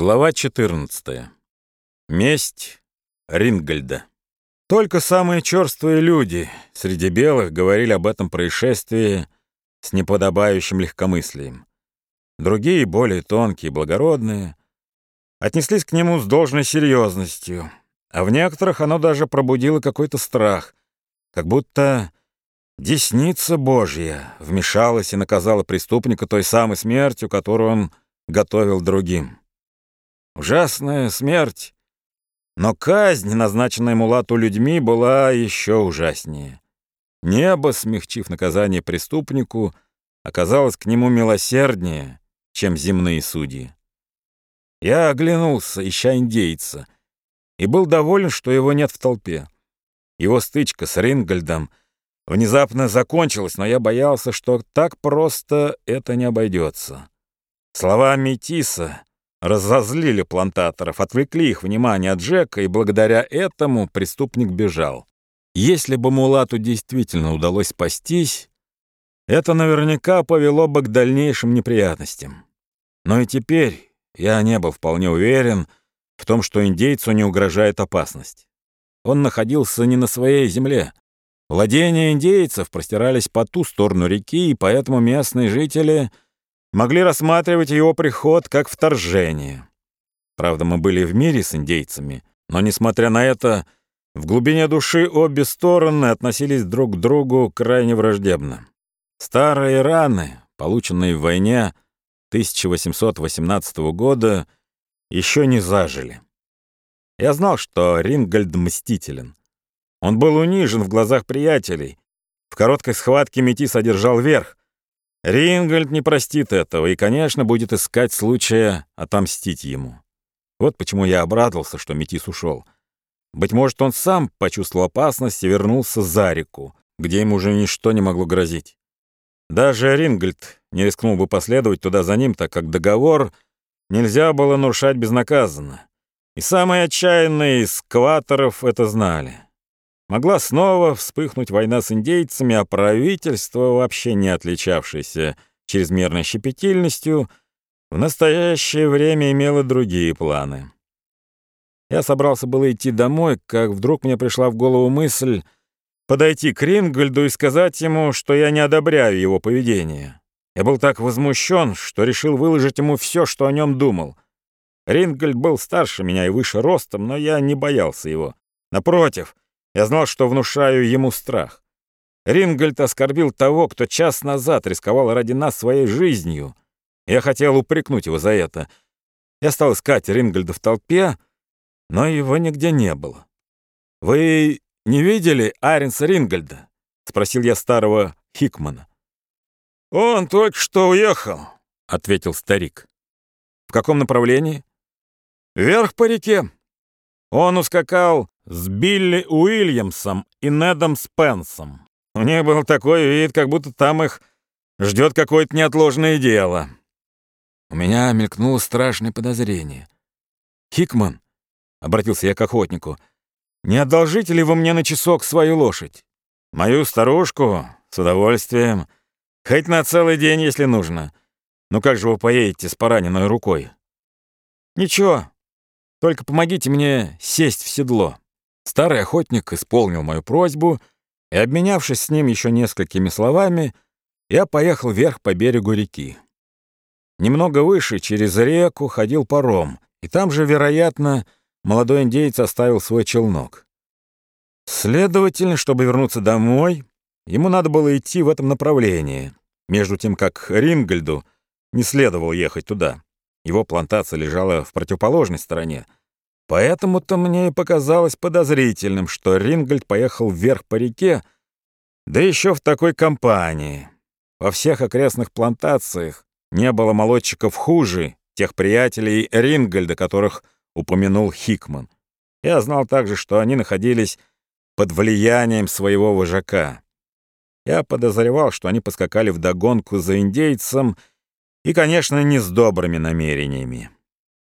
Глава 14. Месть Рингольда. Только самые черствые люди среди белых говорили об этом происшествии с неподобающим легкомыслием. Другие, более тонкие, благородные, отнеслись к нему с должной серьезностью, а в некоторых оно даже пробудило какой-то страх, как будто десница Божья вмешалась и наказала преступника той самой смертью, которую он готовил другим. Ужасная смерть. Но казнь, назначенная Мулату людьми, была еще ужаснее. Небо, смягчив наказание преступнику, оказалось к нему милосерднее, чем земные судьи. Я оглянулся, ища индейца, и был доволен, что его нет в толпе. Его стычка с Рингольдом внезапно закончилась, но я боялся, что так просто это не обойдется. Слова Метиса разозлили плантаторов, отвлекли их внимание от Джека, и благодаря этому преступник бежал. Если бы Мулату действительно удалось спастись, это наверняка повело бы к дальнейшим неприятностям. Но и теперь я не был вполне уверен в том, что индейцу не угрожает опасность. Он находился не на своей земле. Владения индейцев простирались по ту сторону реки, и поэтому местные жители — могли рассматривать его приход как вторжение. Правда, мы были в мире с индейцами, но, несмотря на это, в глубине души обе стороны относились друг к другу крайне враждебно. Старые раны, полученные в войне 1818 года, еще не зажили. Я знал, что Рингольд мстителен. Он был унижен в глазах приятелей. В короткой схватке Метис одержал верх, Рингольд не простит этого и, конечно, будет искать случая отомстить ему. Вот почему я обрадовался, что Метис ушел. Быть может, он сам почувствовал опасность и вернулся за реку, где ему уже ничто не могло грозить. Даже Рингольд не рискнул бы последовать туда за ним, так как договор нельзя было нарушать безнаказанно. И самые отчаянные из кваторов это знали. Могла снова вспыхнуть война с индейцами, а правительство, вообще не отличавшееся чрезмерной щепетильностью, в настоящее время имело другие планы. Я собрался было идти домой, как вдруг мне пришла в голову мысль подойти к Рингольду и сказать ему, что я не одобряю его поведение. Я был так возмущен, что решил выложить ему все, что о нем думал. Рингольд был старше меня и выше ростом, но я не боялся его. Напротив, я знал, что внушаю ему страх. Рингольд оскорбил того, кто час назад рисковал ради нас своей жизнью. Я хотел упрекнуть его за это. Я стал искать Рингольда в толпе, но его нигде не было. «Вы не видели Аренса Рингольда?» — спросил я старого Хикмана. «Он только что уехал», — ответил старик. «В каком направлении?» «Вверх по реке. Он ускакал с Билли Уильямсом и Недом Спенсом. У них был такой вид, как будто там их ждет какое-то неотложное дело. У меня мелькнуло страшное подозрение. «Хикман», — обратился я к охотнику, — «не одолжите ли вы мне на часок свою лошадь? Мою старушку? С удовольствием. Хоть на целый день, если нужно. Ну как же вы поедете с пораненной рукой?» «Ничего, только помогите мне сесть в седло». Старый охотник исполнил мою просьбу, и, обменявшись с ним еще несколькими словами, я поехал вверх по берегу реки. Немного выше, через реку, ходил паром, и там же, вероятно, молодой индейец оставил свой челнок. Следовательно, чтобы вернуться домой, ему надо было идти в этом направлении, между тем как Рингольду не следовало ехать туда. Его плантация лежала в противоположной стороне — Поэтому-то мне и показалось подозрительным, что Рингольд поехал вверх по реке, да еще в такой компании. Во всех окрестных плантациях не было молодчиков хуже тех приятелей Рингольда, которых упомянул Хикман. Я знал также, что они находились под влиянием своего вожака. Я подозревал, что они поскакали вдогонку за индейцем и, конечно, не с добрыми намерениями.